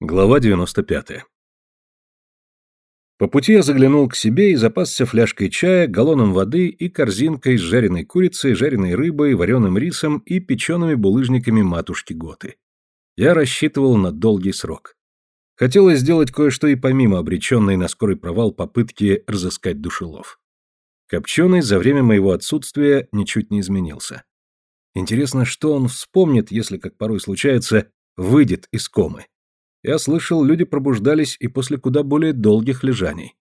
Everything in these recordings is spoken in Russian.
Глава 95. По пути я заглянул к себе и запасся фляжкой чая, галлоном воды и корзинкой с жареной курицей, жареной рыбой, вареным рисом и печеными булыжниками матушки Готы. Я рассчитывал на долгий срок. Хотелось сделать кое-что и помимо обреченной на скорый провал попытки разыскать душелов. Копченый за время моего отсутствия ничуть не изменился. Интересно, что он вспомнит, если, как порой случается, выйдет из комы. Я слышал, люди пробуждались и после куда более долгих лежаний.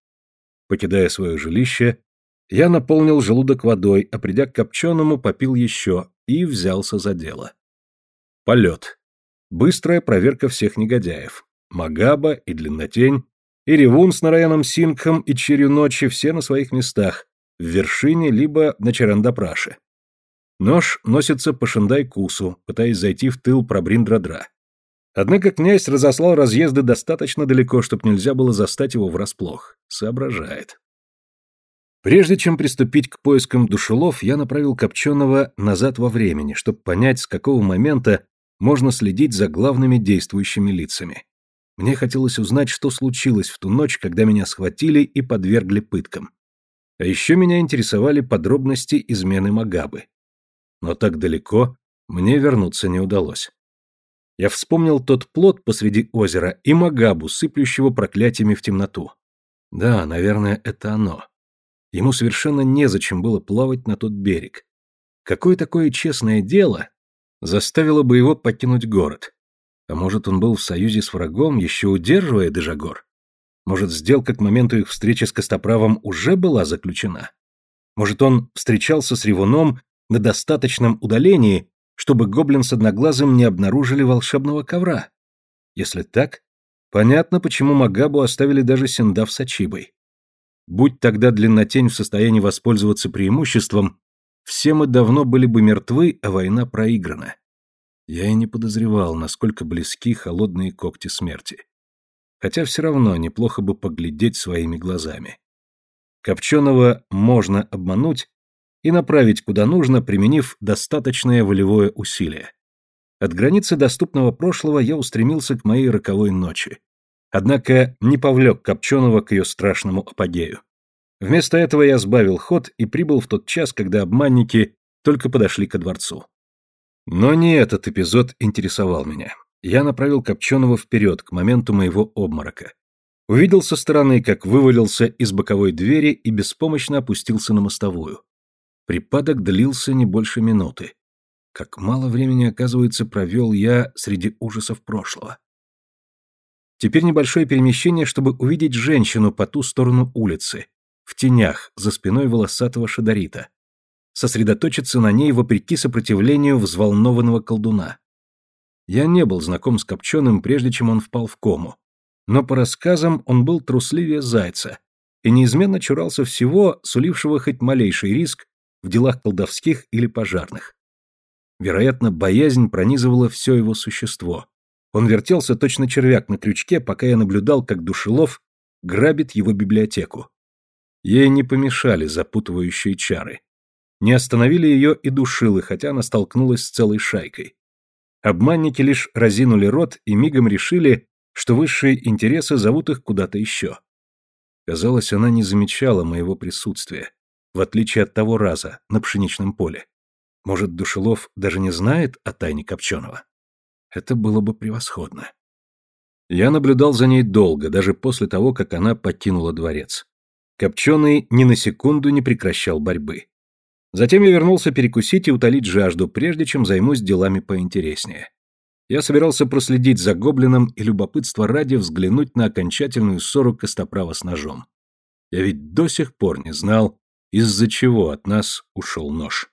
Покидая свое жилище, я наполнил желудок водой, а придя к копченому, попил еще и взялся за дело. Полет. Быстрая проверка всех негодяев. Магаба и Длиннотень, и Ревун с Нараяном Сингхом и Черью Ночи все на своих местах, в вершине либо на Чарандапраше. Нож носится по Шандай-Кусу, пытаясь зайти в тыл Прабриндрадра. Однако князь разослал разъезды достаточно далеко, чтобы нельзя было застать его врасплох. Соображает. Прежде чем приступить к поискам душелов, я направил Копченого назад во времени, чтобы понять, с какого момента можно следить за главными действующими лицами. Мне хотелось узнать, что случилось в ту ночь, когда меня схватили и подвергли пыткам. А еще меня интересовали подробности измены Магабы. Но так далеко мне вернуться не удалось. Я вспомнил тот плод посреди озера и Магабу, сыплющего проклятиями в темноту. Да, наверное, это оно. Ему совершенно незачем было плавать на тот берег. Какое такое честное дело заставило бы его покинуть город? А может, он был в союзе с врагом, еще удерживая Дежагор? Может, сделка к моменту их встречи с Костоправом уже была заключена? Может, он встречался с Ревуном на достаточном удалении, чтобы гоблин с одноглазым не обнаружили волшебного ковра. Если так, понятно, почему Магабу оставили даже Синдав с Ачибой. Будь тогда Длиннотень в состоянии воспользоваться преимуществом, все мы давно были бы мертвы, а война проиграна. Я и не подозревал, насколько близки холодные когти смерти. Хотя все равно неплохо бы поглядеть своими глазами. Копченого можно обмануть, и направить куда нужно, применив достаточное волевое усилие. От границы доступного прошлого я устремился к моей роковой ночи. Однако не повлек Копченого к ее страшному апогею. Вместо этого я сбавил ход и прибыл в тот час, когда обманники только подошли ко дворцу. Но не этот эпизод интересовал меня. Я направил Копченого вперед, к моменту моего обморока. Увидел со стороны, как вывалился из боковой двери и беспомощно опустился на мостовую. Припадок длился не больше минуты. Как мало времени, оказывается, провел я среди ужасов прошлого. Теперь небольшое перемещение, чтобы увидеть женщину по ту сторону улицы, в тенях, за спиной волосатого шадарита. Сосредоточиться на ней вопреки сопротивлению взволнованного колдуна. Я не был знаком с Копченым, прежде чем он впал в кому. Но по рассказам он был трусливее зайца и неизменно чурался всего, сулившего хоть малейший риск в делах колдовских или пожарных. Вероятно, боязнь пронизывала все его существо. Он вертелся точно червяк на крючке, пока я наблюдал, как Душелов грабит его библиотеку. Ей не помешали запутывающие чары. Не остановили ее и душилы, хотя она столкнулась с целой шайкой. Обманники лишь разинули рот и мигом решили, что высшие интересы зовут их куда-то еще. Казалось, она не замечала моего присутствия в отличие от того раза на пшеничном поле. Может, Душелов даже не знает о тайне Копченого? Это было бы превосходно. Я наблюдал за ней долго, даже после того, как она покинула дворец. Копченый ни на секунду не прекращал борьбы. Затем я вернулся перекусить и утолить жажду, прежде чем займусь делами поинтереснее. Я собирался проследить за гоблином и любопытство ради взглянуть на окончательную ссору Костоправа с ножом. Я ведь до сих пор не знал, из-за чего от нас ушел нож.